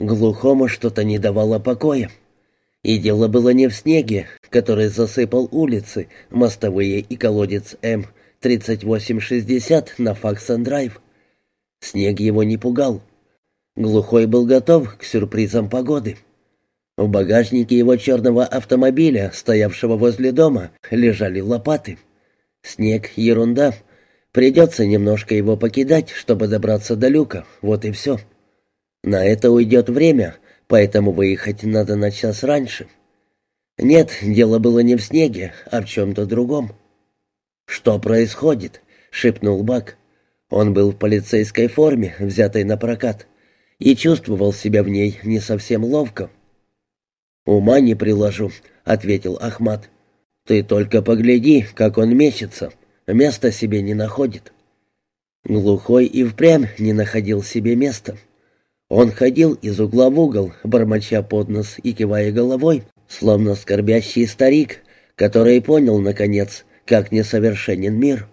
Глухому что-то не давало покоя. И дело было не в снеге, который засыпал улицы, мостовые и колодец М-3860 на Факсон-драйв. Снег его не пугал. Глухой был готов к сюрпризам погоды. В багажнике его черного автомобиля, стоявшего возле дома, лежали лопаты. Снег — ерунда. Придется немножко его покидать, чтобы добраться до люка, вот и все. На это уйдет время, поэтому выехать надо на час раньше. Нет, дело было не в снеге, а в чем-то другом. «Что происходит?» — шепнул Бак. Он был в полицейской форме, взятой на прокат, и чувствовал себя в ней не совсем ловко. «Ума не приложу», — ответил Ахмат. «Ты только погляди, как он мечется, места себе не находит». Глухой и впрямь не находил себе места. Он ходил из угла в угол, бормоча под нос и кивая головой, словно скорбящий старик, который понял, наконец, как несовершенен мир.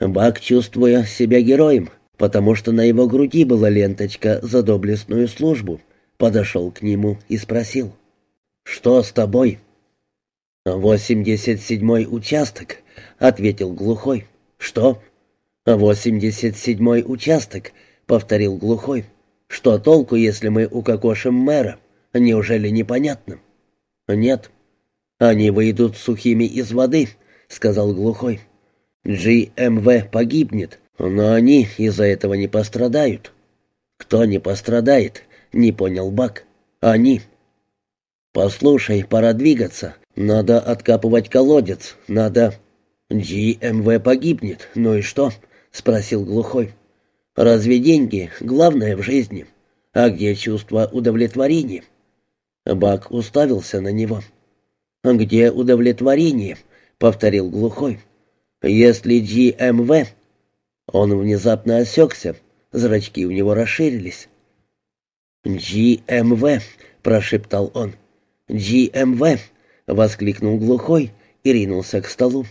Бак, чувствуя себя героем, потому что на его груди была ленточка за доблестную службу, подошел к нему и спросил. «Что с тобой?» «Восемьдесят седьмой участок», — ответил глухой. «Что?» «Восемьдесят седьмой участок», — повторил глухой. «Что толку, если мы укокошим мэра? Неужели непонятно?» «Нет». «Они выйдут сухими из воды», — сказал глухой. «GMV погибнет, но они из-за этого не пострадают». «Кто не пострадает?» — не понял Бак. «Они». «Послушай, пора двигаться. Надо откапывать колодец. Надо...» «GMV погибнет. Ну и что?» — спросил глухой. «Разве деньги главное в жизни? А где чувство удовлетворения?» Бак уставился на него. «Где удовлетворение?» — повторил глухой. «Если GMV...» Он внезапно осекся. Зрачки у него расширились. «GMV», — прошептал он. «GMV!» — воскликнул глухой и ринулся к столу.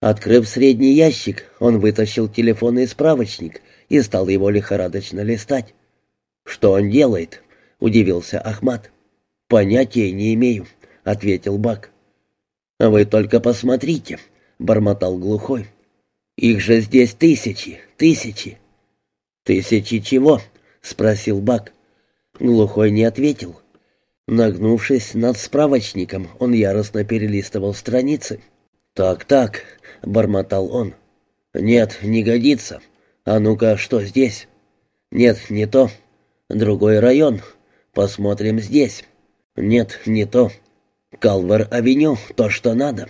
Открыв средний ящик, он вытащил телефонный справочник и стал его лихорадочно листать. «Что он делает?» — удивился Ахмат. «Понятия не имею», — ответил Бак. «Вы только посмотрите», — бормотал глухой. «Их же здесь тысячи, тысячи». «Тысячи чего?» — спросил Бак. Глухой не ответил. Нагнувшись над справочником, он яростно перелистывал страницы. «Так-так», — бормотал он. «Нет, не годится. А ну-ка, что здесь?» «Нет, не то. Другой район. Посмотрим здесь». «Нет, не то. Калвар-авеню, то, что надо».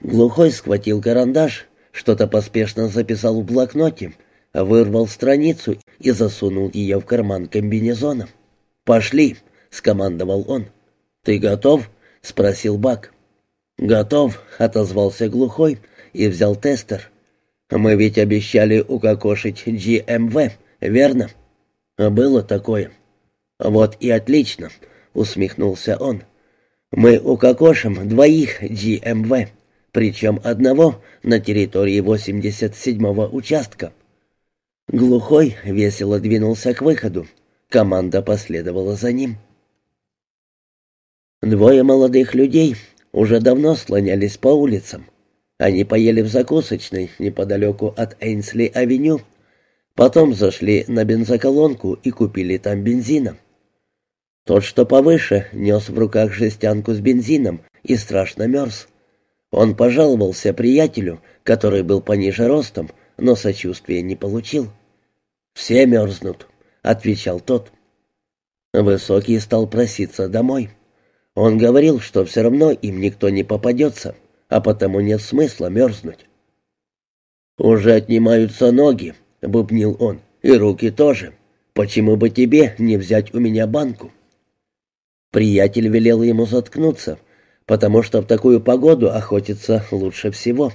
Глухой схватил карандаш, что-то поспешно записал в блокноте, вырвал страницу и засунул ее в карман комбинезона. «Пошли!» скомандовал он. «Ты готов?» — спросил Бак. «Готов», — отозвался глухой и взял тестер. «Мы ведь обещали укокошить GMV, верно?» «Было такое». «Вот и отлично», — усмехнулся он. «Мы укокошим двоих GMV, причем одного на территории 87-го участка». Глухой весело двинулся к выходу. Команда последовала за ним. Двое молодых людей уже давно слонялись по улицам. Они поели в закусочной неподалеку от Эйнсли-авеню, потом зашли на бензоколонку и купили там бензина. Тот, что повыше, нес в руках жестянку с бензином и страшно мерз. Он пожаловался приятелю, который был пониже ростом, но сочувствия не получил. «Все мерзнут», — отвечал тот. Высокий стал проситься домой. Он говорил, что все равно им никто не попадется, а потому нет смысла мерзнуть. «Уже отнимаются ноги», — бубнил он, — «и руки тоже. Почему бы тебе не взять у меня банку?» Приятель велел ему заткнуться, потому что в такую погоду охотиться лучше всего.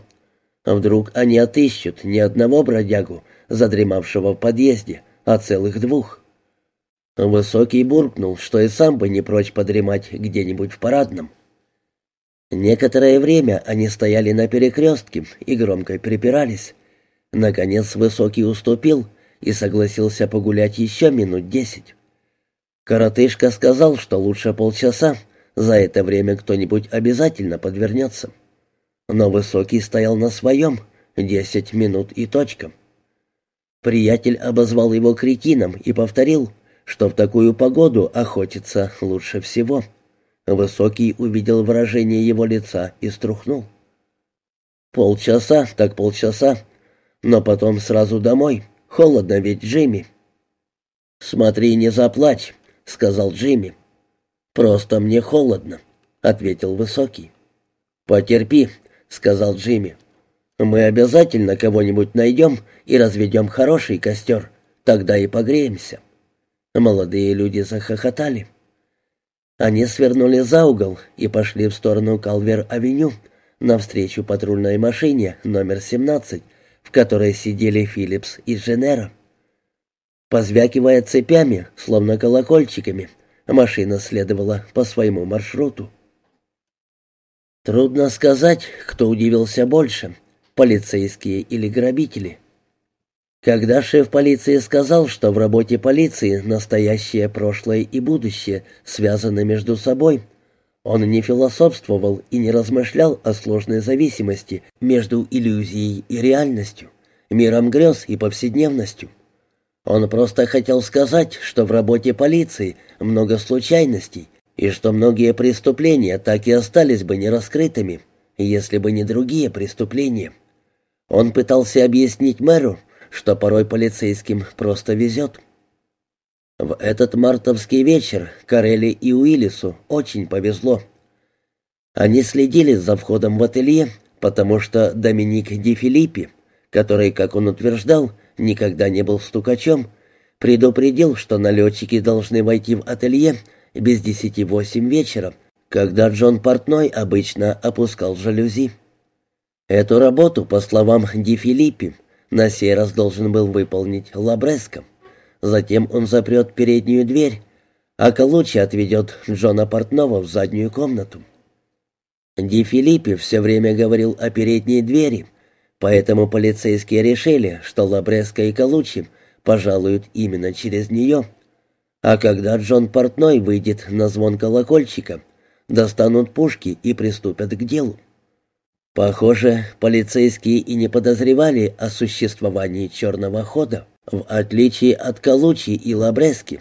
А вдруг они отыщут не одного бродягу, задремавшего в подъезде, а целых двух. Высокий буркнул, что и сам бы не прочь подремать где-нибудь в парадном. Некоторое время они стояли на перекрестке и громко припирались. Наконец Высокий уступил и согласился погулять еще минут десять. Коротышка сказал, что лучше полчаса, за это время кто-нибудь обязательно подвернется. Но Высокий стоял на своем, десять минут и точка. Приятель обозвал его кретином и повторил, что в такую погоду охотиться лучше всего. Высокий увидел выражение его лица и струхнул. «Полчаса, так полчаса, но потом сразу домой. Холодно ведь, Джимми». «Смотри, не заплачь», — сказал Джимми. «Просто мне холодно», — ответил Высокий. «Потерпи», — сказал Джимми. «Мы обязательно кого-нибудь найдем и разведем хороший костер, тогда и погреемся». Молодые люди захохотали. Они свернули за угол и пошли в сторону Калвер-авеню, навстречу патрульной машине номер 17, в которой сидели Филлипс и Дженера. Позвякивая цепями, словно колокольчиками, машина следовала по своему маршруту. Трудно сказать, кто удивился больше, полицейские или грабители. Когда шеф полиции сказал, что в работе полиции настоящее, прошлое и будущее связаны между собой, он не философствовал и не размышлял о сложной зависимости между иллюзией и реальностью, миром грез и повседневностью. Он просто хотел сказать, что в работе полиции много случайностей, и что многие преступления так и остались бы нераскрытыми, если бы не другие преступления. Он пытался объяснить мэру, что порой полицейским просто везет. В этот мартовский вечер Карелли и Уиллису очень повезло. Они следили за входом в ателье, потому что Доминик Ди Филиппи, который, как он утверждал, никогда не был стукачом, предупредил, что налетчики должны войти в ателье без десяти восемь вечера, когда Джон Портной обычно опускал жалюзи. Эту работу, по словам Ди Филиппи, на сей раз должен был выполнить Лабреско. Затем он запрет переднюю дверь, а Калучи отведет Джона Портнова в заднюю комнату. Ди Филиппи все время говорил о передней двери, поэтому полицейские решили, что Лабреско и Калучи пожалуют именно через нее. А когда Джон Портной выйдет на звон колокольчика, достанут пушки и приступят к делу. Похоже, полицейские и не подозревали о существовании черного хода, в отличие от Калучи и Лабрески.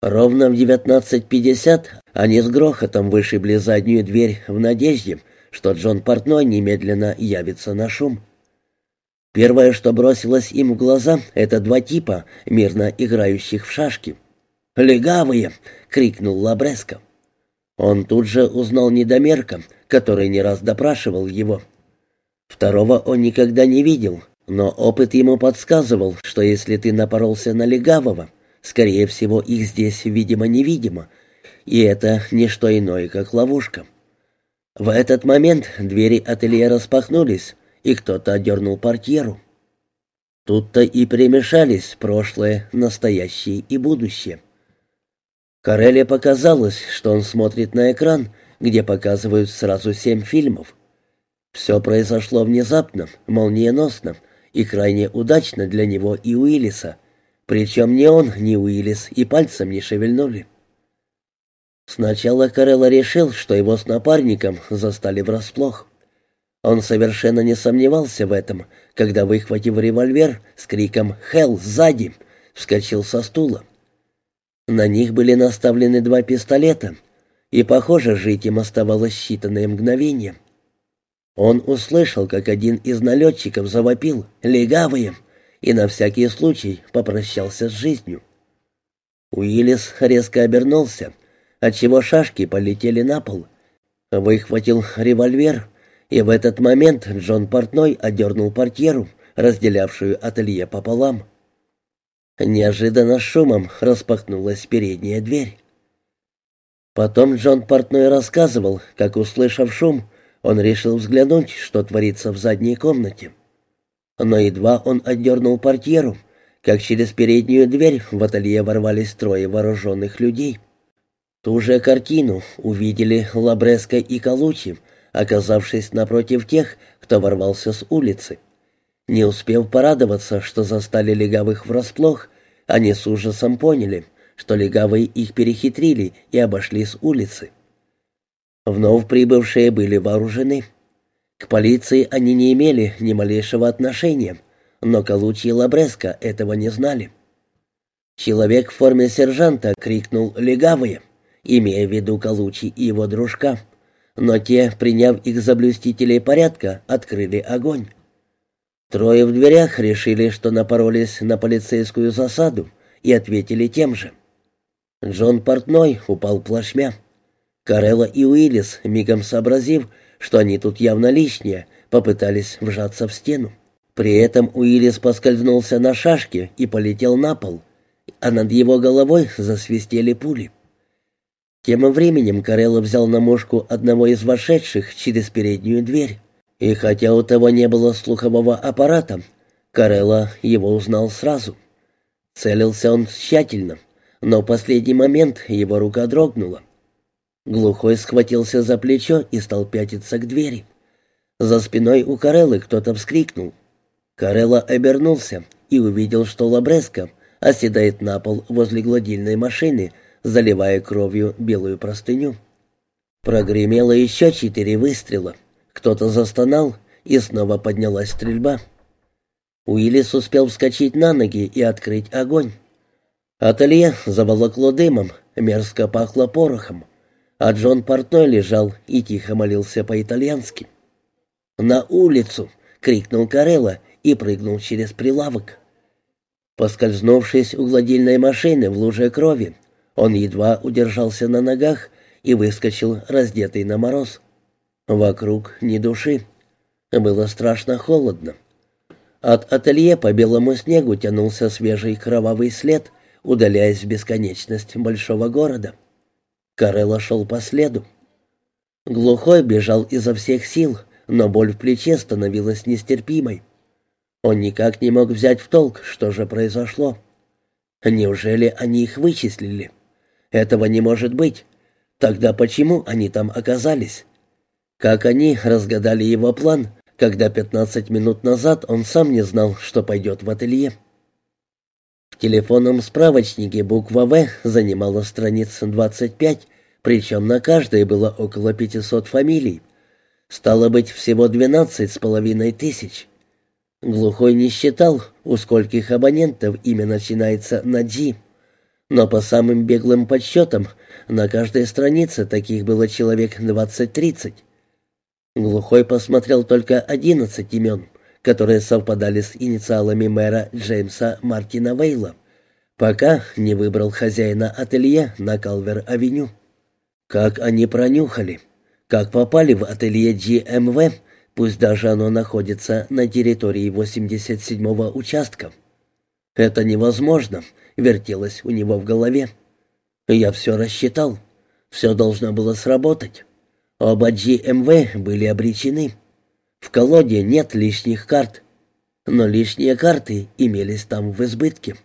Ровно в 19.50 они с грохотом вышибли заднюю дверь в надежде, что Джон Портной немедленно явится на шум. Первое, что бросилось им в глаза, это два типа, мирно играющих в шашки. «Легавые!» — крикнул Лабреско. Он тут же узнал недомерка, который не раз допрашивал его. Второго он никогда не видел, но опыт ему подсказывал, что если ты напоролся на легавого, скорее всего, их здесь видимо-невидимо, и это не что иное, как ловушка. В этот момент двери ателье распахнулись, и кто-то отдернул портьеру. Тут-то и перемешались прошлое, настоящее и будущее. Карелле показалось, что он смотрит на экран, где показывают сразу семь фильмов. Все произошло внезапно, молниеносно и крайне удачно для него и Уиллиса, причем ни он, ни Уиллис и пальцем не шевельнули. Сначала Карелла решил, что его с напарником застали врасплох. Он совершенно не сомневался в этом, когда, выхватив револьвер с криком «Хелл, сзади!», вскочил со стула. На них были наставлены два пистолета, и, похоже, жить им оставалось считанные мгновения. Он услышал, как один из налетчиков завопил «Легавые!» и на всякий случай попрощался с жизнью. Уиллис резко обернулся, отчего шашки полетели на пол. Выхватил револьвер, и в этот момент Джон Портной одернул портьеру, разделявшую ателье пополам. Неожиданно шумом распахнулась передняя дверь. Потом Джон Портной рассказывал, как, услышав шум, он решил взглянуть, что творится в задней комнате. Но едва он отдернул портьеру, как через переднюю дверь в ателье ворвались трое вооруженных людей. Ту же картину увидели Лабреско и Калучи, оказавшись напротив тех, кто ворвался с улицы. Не успев порадоваться, что застали легавых врасплох, они с ужасом поняли, что легавые их перехитрили и обошли с улицы. Вновь прибывшие были вооружены. К полиции они не имели ни малейшего отношения, но Калучи и Лабреско этого не знали. Человек в форме сержанта крикнул «Легавые!», имея в виду Калучи и его дружка, но те, приняв их за блюстителей порядка, открыли огонь. Трое в дверях решили, что напоролись на полицейскую засаду, и ответили тем же. Джон Портной упал плашмя. Карелла и Уиллис, мигом сообразив, что они тут явно лишние, попытались вжаться в стену. При этом Уиллис поскользнулся на шашке и полетел на пол, а над его головой засвистели пули. Тем временем Карелла взял на мушку одного из вошедших через переднюю дверь. И хотя у того не было слухового аппарата, Карелла его узнал сразу. Целился он тщательно, но в последний момент его рука дрогнула. Глухой схватился за плечо и стал пятиться к двери. За спиной у Кареллы кто-то вскрикнул. Карелла обернулся и увидел, что Лабреско оседает на пол возле гладильной машины, заливая кровью белую простыню. Прогремело еще четыре выстрела. Кто-то застонал, и снова поднялась стрельба. Уиллис успел вскочить на ноги и открыть огонь. Ателье заволокло дымом, мерзко пахло порохом, а Джон Портной лежал и тихо молился по-итальянски. «На улицу!» — крикнул Карелла и прыгнул через прилавок. Поскользнувшись у гладильной машины в луже крови, он едва удержался на ногах и выскочил, раздетый на мороз. Вокруг ни души. Было страшно холодно. От ателье по белому снегу тянулся свежий кровавый след, удаляясь в бесконечность большого города. Карелла шел по следу. Глухой бежал изо всех сил, но боль в плече становилась нестерпимой. Он никак не мог взять в толк, что же произошло. Неужели они их вычислили? Этого не может быть. Тогда почему они там оказались? Как они разгадали его план, когда 15 минут назад он сам не знал, что пойдет в ателье? В телефонном справочнике буква «В» занимала страниц 25, причем на каждой было около 500 фамилий. Стало быть, всего 12 с половиной тысяч. Глухой не считал, у скольких абонентов имя начинается на «G». Но по самым беглым подсчетам, на каждой странице таких было человек 20-30. Глухой посмотрел только 11 имен, которые совпадали с инициалами мэра Джеймса Мартина Вейла, пока не выбрал хозяина ателье на Калвер-авеню. Как они пронюхали, как попали в ателье GMV, пусть даже оно находится на территории 87-го участка. «Это невозможно», — вертелось у него в голове. «Я все рассчитал. Все должно было сработать. Оба GMV были обречены. В колоде нет лишних карт, но лишние карты имелись там в избытке».